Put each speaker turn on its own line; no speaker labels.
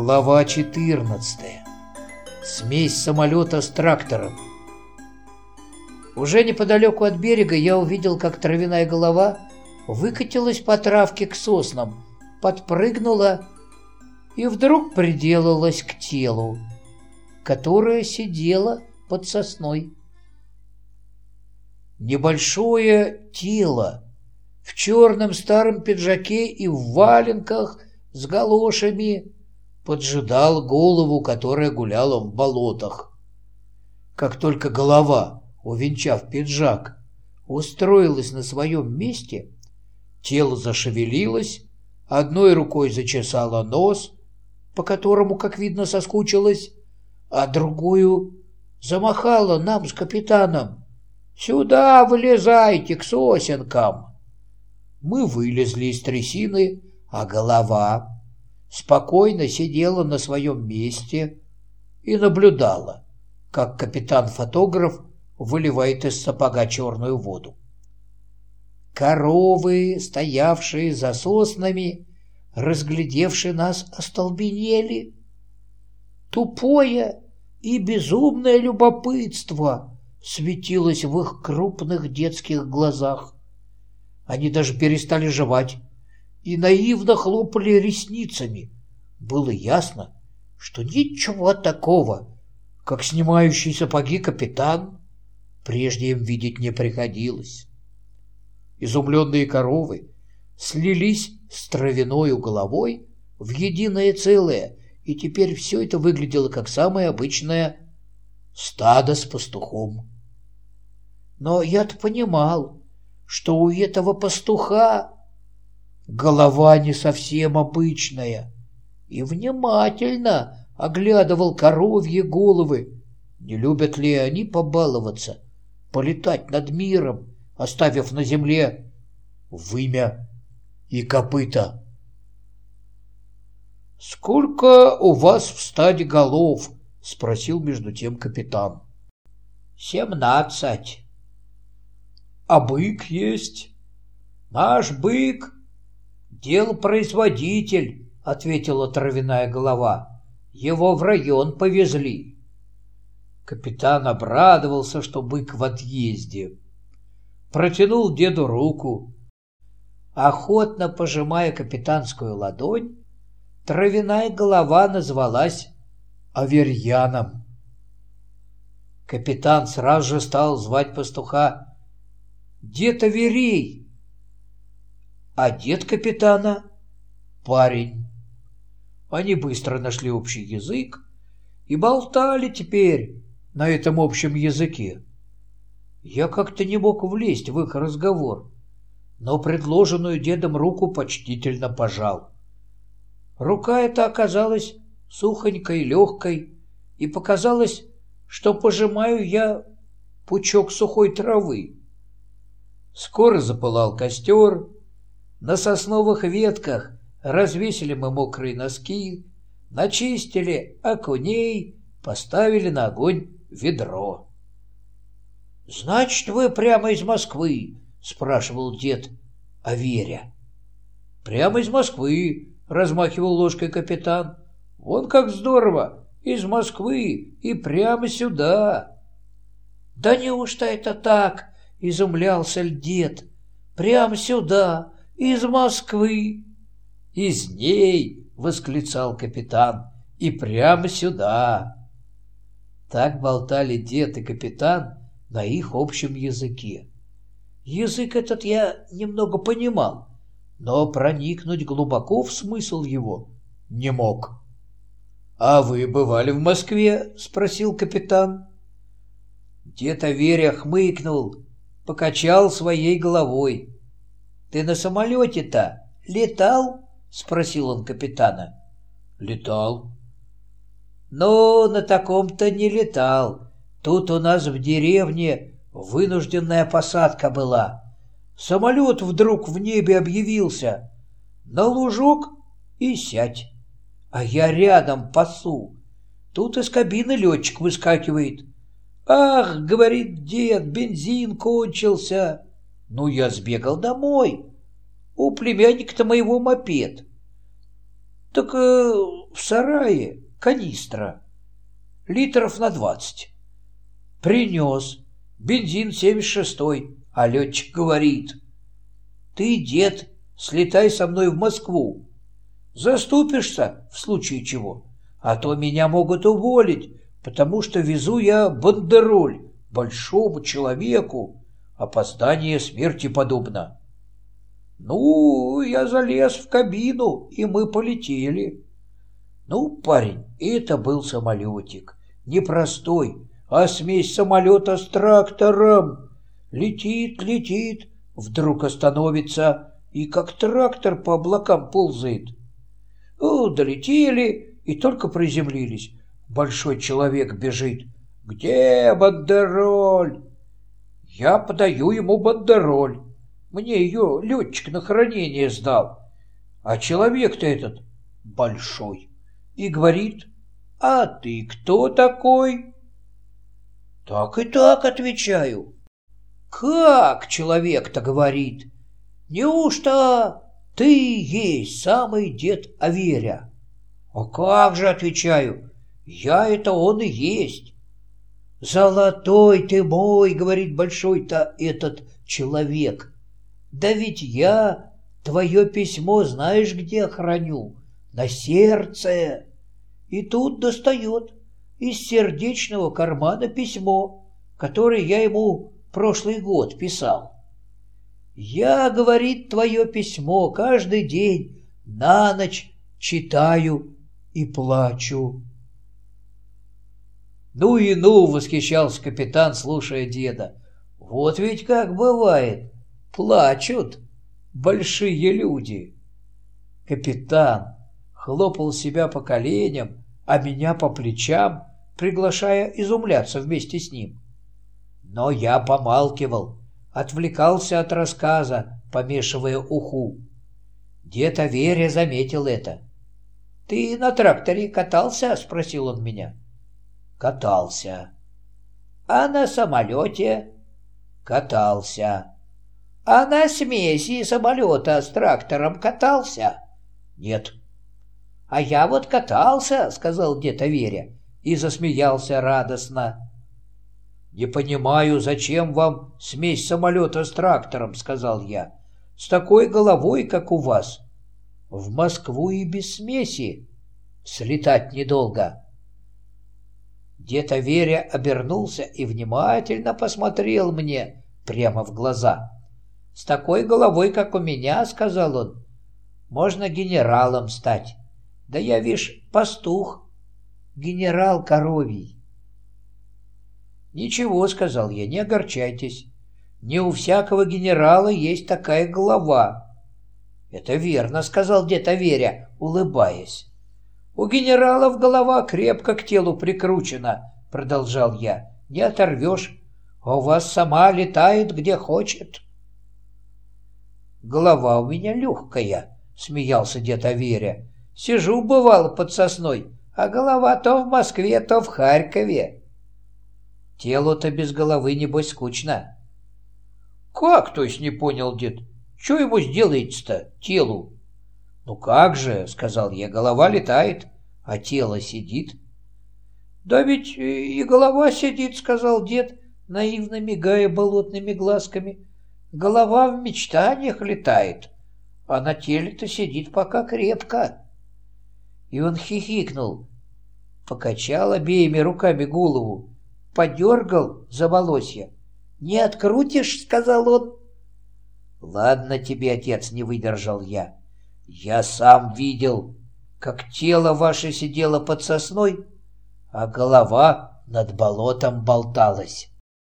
Глава 14. Смесь самолета с трактором. Уже неподалеку от берега я увидел, как травяная голова выкатилась по травке к соснам, подпрыгнула и вдруг приделалась к телу, которое сидело под сосной. Небольшое тело в черном старом пиджаке и в валенках с галошами поджидал голову, которая гуляла в болотах. Как только голова, увенчав пиджак, устроилась на своем месте, тело зашевелилось, одной рукой зачесала нос, по которому, как видно, соскучилась, а другую замахала нам с капитаном. «Сюда вылезайте к сосенкам!» Мы вылезли из трясины, а голова спокойно сидела на своем месте и наблюдала, как капитан-фотограф выливает из сапога черную воду. Коровы, стоявшие за соснами, разглядевшие нас, остолбенели. Тупое и безумное любопытство светилось в их крупных детских глазах. Они даже перестали жевать и наивно хлопали ресницами. Было ясно, что ничего такого, как снимающий сапоги капитан, прежде им видеть не приходилось. Изумленные коровы слились с травяною головой в единое целое, и теперь все это выглядело как самое обычное стадо с пастухом. Но я-то понимал, что у этого пастуха голова не совсем обычная, и внимательно оглядывал коровьи головы. Не любят ли они побаловаться, полетать над миром, оставив на земле вымя и копыта? «Сколько у вас в стаде голов?» — спросил между тем капитан. «Семнадцать». «А бык есть?» «Наш бык «Делопроизводитель», — ответила травяная голова. «Его в район повезли». Капитан обрадовался, что бык в отъезде. Протянул деду руку. Охотно пожимая капитанскую ладонь, травяная голова назвалась Аверьяном. Капитан сразу же стал звать пастуха «Дед Аверей!» А дед капитана — парень. Они быстро нашли общий язык и болтали теперь на этом общем языке. Я как-то не мог влезть в их разговор, но предложенную дедом руку почтительно пожал. Рука эта оказалась сухонькой, легкой, и показалось, что пожимаю я пучок сухой травы. Скоро запылал костер, на сосновых ветках развесили мы мокрые носки, начистили окуней, поставили на огонь ведро. — Значит, вы прямо из Москвы? — спрашивал дед о Прямо из Москвы, — размахивал ложкой капитан. — Вон как здорово! Из Москвы и прямо сюда. — Да неужто это так? — изумлялся дед. — Прямо сюда, из Москвы. Из ней, восклицал капитан, и прямо сюда. Так болтали дед и капитан на их общем языке. Язык этот я немного понимал, но проникнуть глубоко в смысл его не мог. — А вы бывали в Москве? — спросил капитан. Дед Аверя хмыкнул, покачал своей головой. Ты на самолете-то летал? Спросил он капитана. Летал. Ну, на таком-то не летал. Тут у нас в деревне вынужденная посадка была. Самолет вдруг в небе объявился. На лужок и сядь. А я рядом пасу. Тут из кабины летчик выскакивает. «Ах, — говорит дед, — бензин кончился!» Ну, я сбегал домой. У племянника-то моего мопед. Так э, в сарае канистра, литров на двадцать. Принес, бензин семьдесят шестой, а летчик говорит, ты, дед, слетай со мной в Москву. Заступишься в случае чего, а то меня могут уволить, потому что везу я бандероль большому человеку, опоздание смерти подобно. Ну, я залез в кабину, и мы полетели. Ну, парень, это был самолетик. Непростой, а смесь самолета с трактором. Летит, летит, вдруг остановится, и как трактор по облакам ползает. О, долетели и только приземлились. Большой человек бежит. «Где бандероль?» Я подаю ему бандероль. Мне ее летчик на хранение сдал. А человек-то этот большой. И говорит, а ты кто такой? Так и так отвечаю. Как человек-то говорит? Неужто ты есть самый дед Аверя? А как же, отвечаю, я это он и есть. Золотой ты мой, говорит большой-то этот человек. Да ведь я твое письмо знаешь где храню? На сердце. И тут достает из сердечного кармана письмо, которое я ему прошлый год писал. Я, говорит, твое письмо каждый день на ночь читаю и плачу. Ну и ну, восхищался капитан, слушая деда. Вот ведь как бывает. Плачут большие люди. Капитан хлопал себя по коленям, а меня по плечам, приглашая изумляться вместе с ним. Но я помалкивал, отвлекался от рассказа, помешивая уху. Дед Аверия заметил это. «Ты на тракторе катался?» — спросил он меня. «Катался». «А на самолете?» «Катался». А на смеси самолета с трактором катался? Нет. А я вот катался, сказал дед Аверя и засмеялся радостно. Не понимаю, зачем вам смесь самолета с трактором, сказал я. С такой головой, как у вас. В Москву и без смеси. Слетать недолго. Дед Аверя обернулся и внимательно посмотрел мне прямо в глаза. С такой головой, как у меня, — сказал он, — можно генералом стать. Да я, вишь, пастух, генерал коровий. Ничего, — сказал я, — не огорчайтесь. Не у всякого генерала есть такая голова. Это верно, — сказал дед Аверя, улыбаясь. У генералов голова крепко к телу прикручена, — продолжал я. Не оторвешь, а у вас сама летает где хочет. — Голова у меня легкая, — смеялся дед Аверя. Сижу, бывало, под сосной, а голова то в Москве, то в Харькове. Телу-то без головы, небось, скучно. Как, то есть, не понял дед? Что ему сделается-то, телу? Ну как же, — сказал я, — голова летает, а тело сидит. Да ведь и голова сидит, — сказал дед, наивно мигая болотными глазками. Голова в мечтаниях летает, а на теле-то сидит пока крепко. И он хихикнул, покачал обеими руками голову, подергал за волосья. «Не открутишь?» — сказал он. «Ладно тебе, отец, не выдержал я. Я сам видел, как тело ваше сидело под сосной, а голова над болотом болталась».